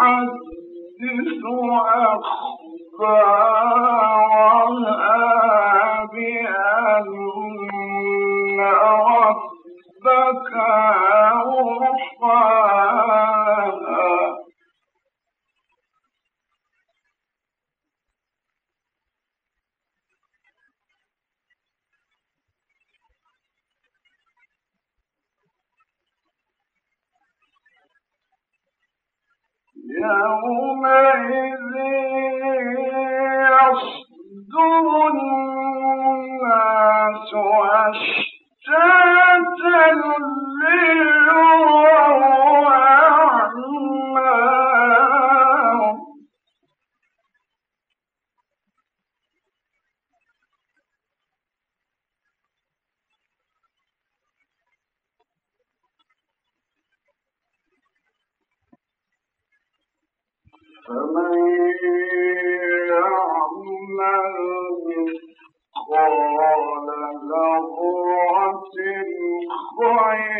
تحدث أخبارها الله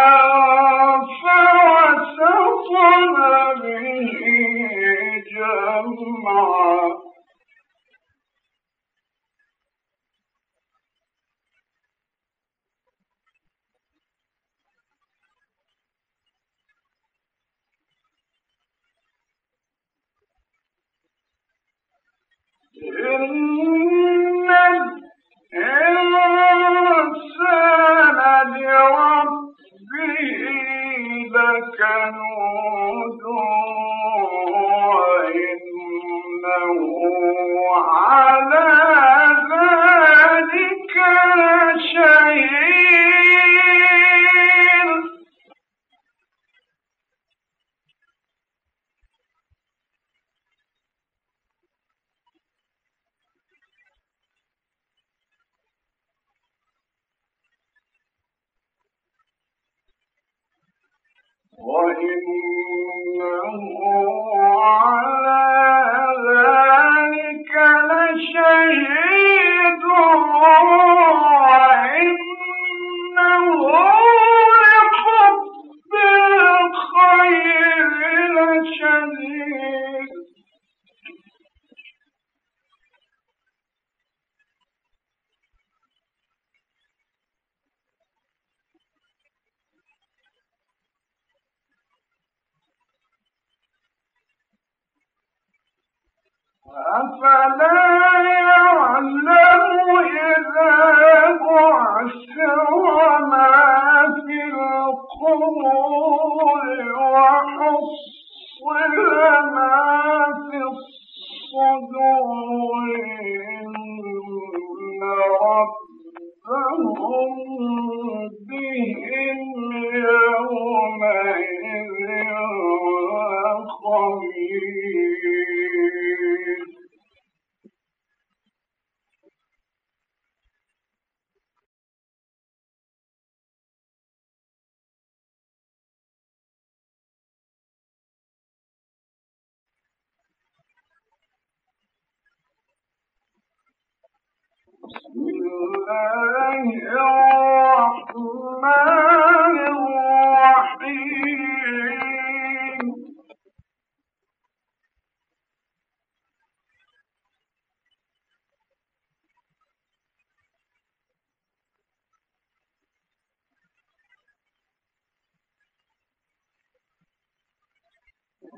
Thank you. وإنه على أفلا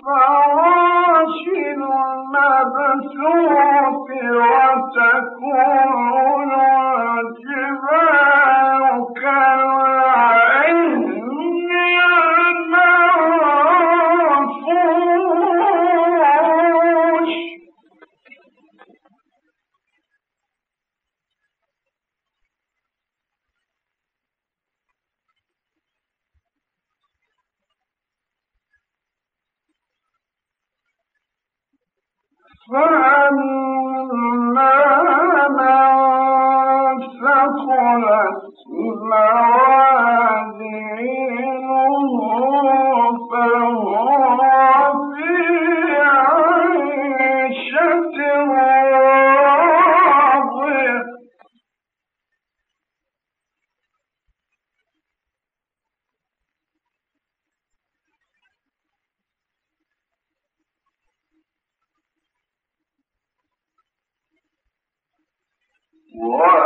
كالفراش المبثوث وتكون فأما من ثقلت موازينه 我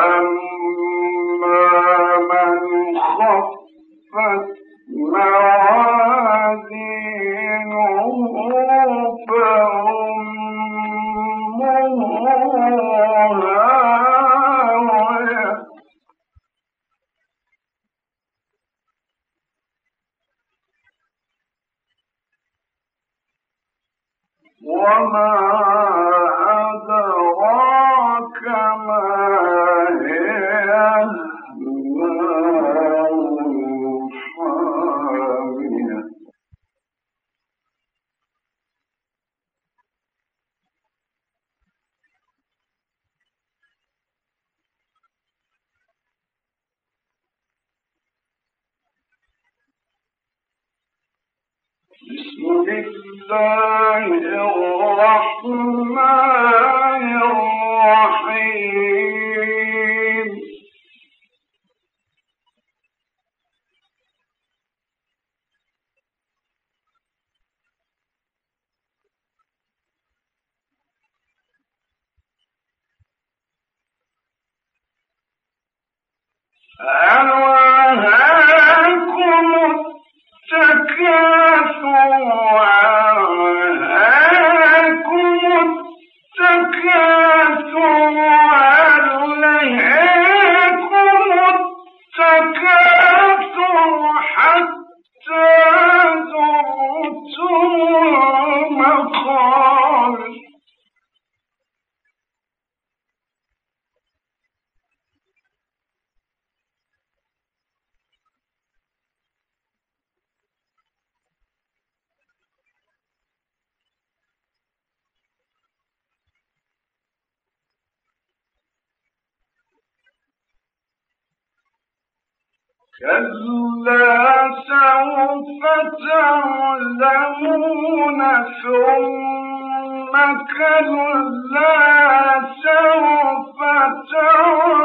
ضبطا كلا سوف تعلمون ثم كلا سوف تعلمون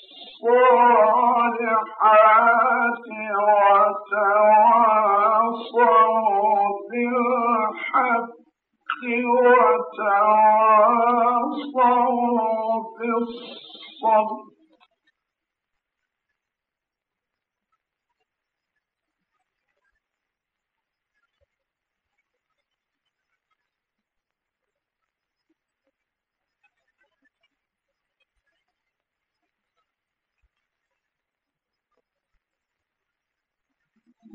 الصالحات وتواصوا بالحق وتواصوا بالصبر.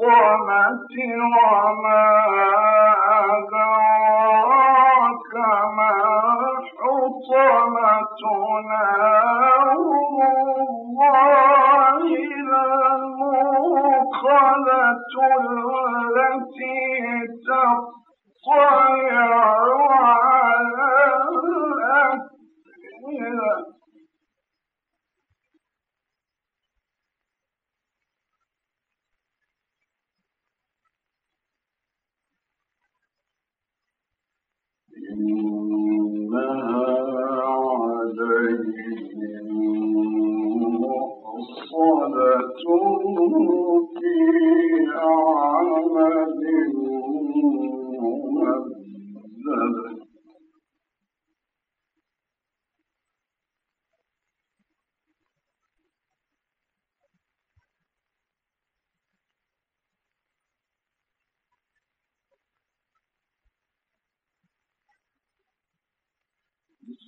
الله الرحمن الرحيم ألم تر كيف فعل ربك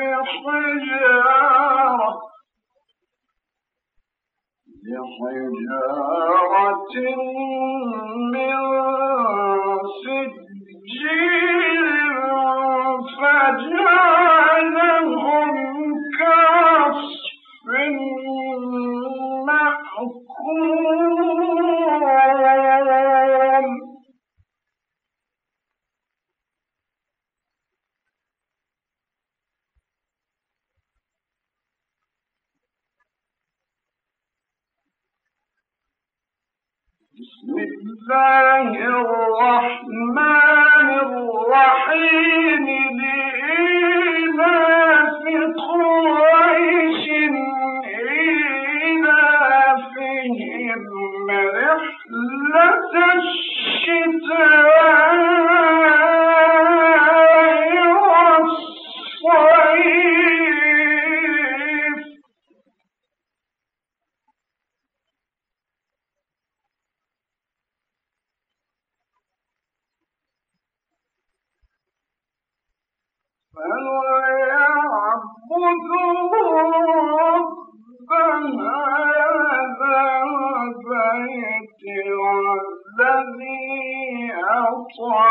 بحجارة بحجارة الطعام